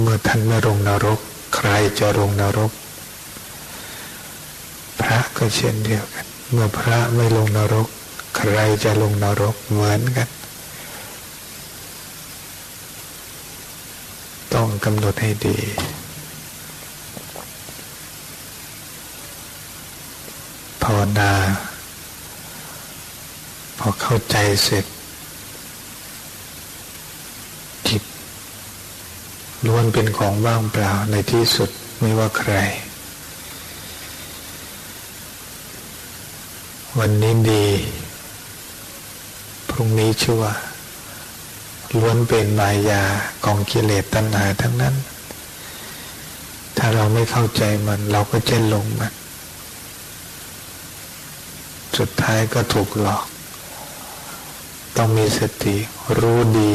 เมื่อท่านไม่ลงนรก ใครจะลงนรก พระก็เช่นเดียวกัน เมื่อพระไม่ลงนรก ใครจะลงนรกเหมือนกัน ต้องกำหนดให้ดี ภาวนา พอเข้าใจเสร็จ จิตล้วนเป็นของว่างเปล่าในที่สุดไม่ว่าใครวันนี้ดี พรุ่งนี้ชั่ว ล้วนเป็นมายากองกิเลสตัณหาทั้งนั้น ถ้าเราไม่เข้าใจมัน เราก็จะลงมัน สุดท้ายก็ถูกหลอก ต้องมีสติรู้ดี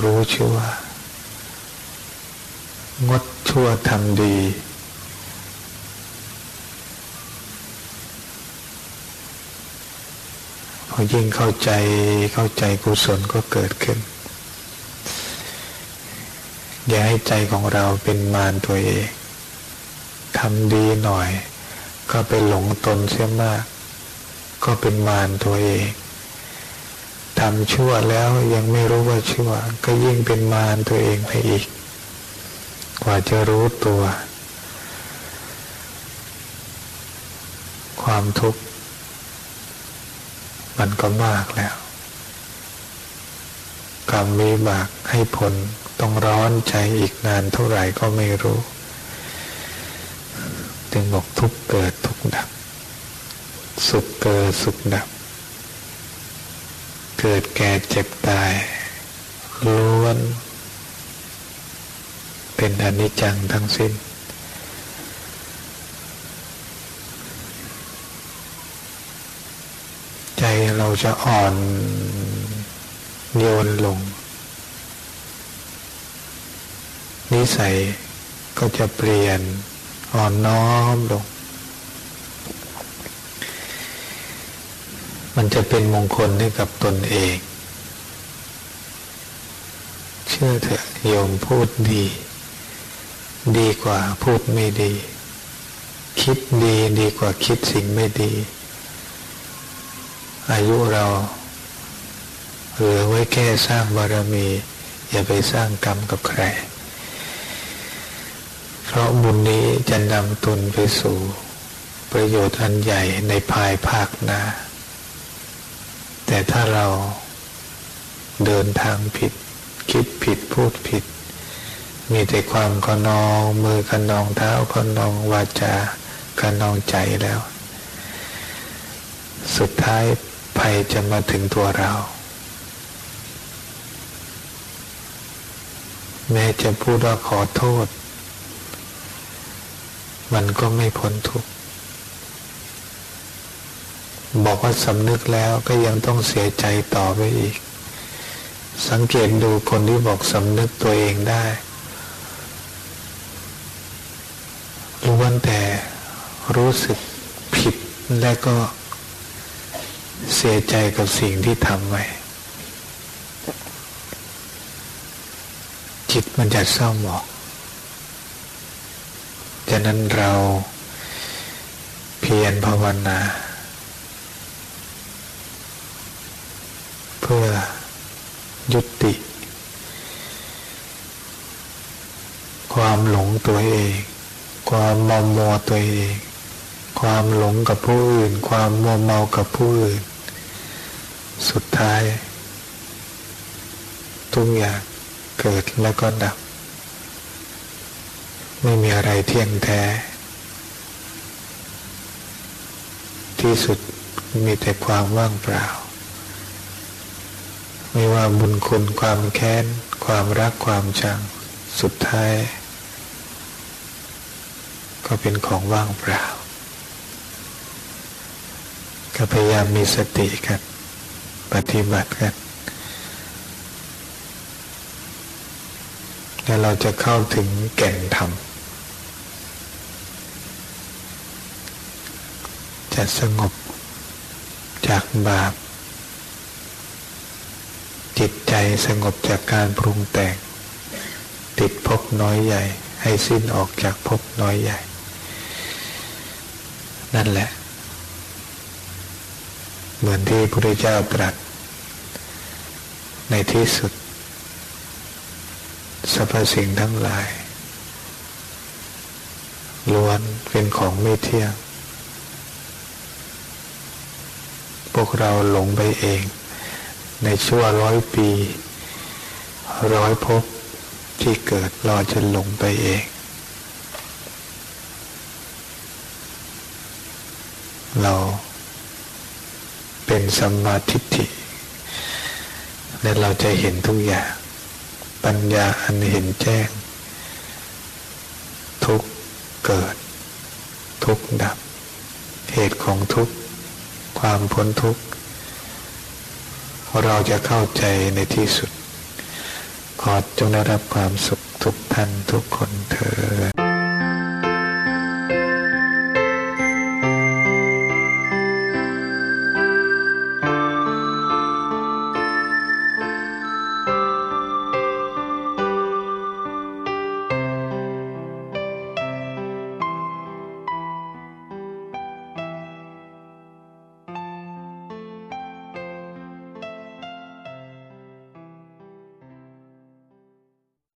รู้ชั่ว งดชั่วทำดี พอยิ่งเข้าใจเข้าใจกุศลก็เกิดขึ้น อย่าให้ใจของเราเป็นมารตัวเองทำดีหน่อย ก็ไปหลงตนเสียมาก ก็เป็นมารตัวเองทำชั่วแล้วยังไม่รู้ว่าชั่ว ก็ยิ่งเป็นมารตัวเองไปอีก กว่าจะรู้ตัว ความทุกข์ มันก็มากแล้ว กรรมวิบากให้ผลต้องร้อนใจอีกนานเท่าไหร่ก็ไม่รู้ จึงบอกทุกเกิดทุกดับ สุขเกิดสุขดับ เกิดแก่เจ็บตายล้วน เป็นอนิจจังทั้งสิ้น ใจเราจะอ่อนโยนลง นิสัยก็จะเปลี่ยนอ่อนน้อมลง มันจะเป็นมงคลให้กับตนเอง เชื่อเถอะโยมพูดดี ดีกว่าพูดไม่ดี คิดดีดีกว่าคิดสิ่งไม่ดี อายุเราเหลือไว้แค่สร้างบารมี อย่าไปสร้างกรรมกับใคร เพราะบุญนี้จะนำตนไปสู่ ประโยชน์อันใหญ่ในภายภาคหน้า แต่ถ้าเราเดินทางผิด คิดผิดพูดผิด มีแต่ความขนอง มือขนองเท้าขนองวาจาขนองใจแล้ว สุดท้าย ภัยจะมาถึงตัวเรา แม้จะพูดว่าขอโทษ มันก็ไม่พ้นทุกข์บอกว่าสำนึกแล้วก็ยังต้องเสียใจต่อไปอีก สังเกตดูคนที่บอกสำนึกตัวเองได้รู้วันแต่รู้สึกผิดและก็ เสียใจกับสิ่งที่ทำไว้ จิตมันจะเศร้าหมองฉะนั้นเราเพียรภาวนา เพื่อยุติ ความหลงตัวเอง ความมอมมัวตัวเอง ความหลงกับผู้อื่น ความมัวเมากับผู้อื่น สุดท้าย ทุกอย่างเกิดแล้วก็ดับ ไม่มีอะไรเที่ยงแท้ ที่สุดมีแต่ความว่างเปล่า ไม่ว่าบุญคุณความแค้น ความรักความชัง สุดท้าย ก็เป็นของว่างเปล่า ก็พยายามมีสติกัน ปฏิบัติกันแล้วเราจะเข้าถึงแก่นธรรม จะสงบจากบาป จิตใจสงบจากการปรุงแต่ง ติดภพน้อยใหญ่ ให้สิ้นออกจากภพน้อยใหญ่ นั่นแหละ เหมือนที่พระพุทธเจ้าตรัส ในที่สุดสรรพสิ่งทั้งหลาย ล้วนเป็นของไม่เที่ยง พวกเราหลงไปเอง ในชั่วร้อยปี ร้อยภพที่เกิดเราจะหลงไปเอง เรา เป็นสัมมาทิฏฐิและเราจะเห็นทุกอย่าง ปัญญาอันเห็นแจ้ง ทุกเกิด ทุกดับ เหตุของทุกความพ้นทุกเราจะเข้าใจในที่สุด ขอจงได้รับความสุขทุกท่านทุกคนเถิด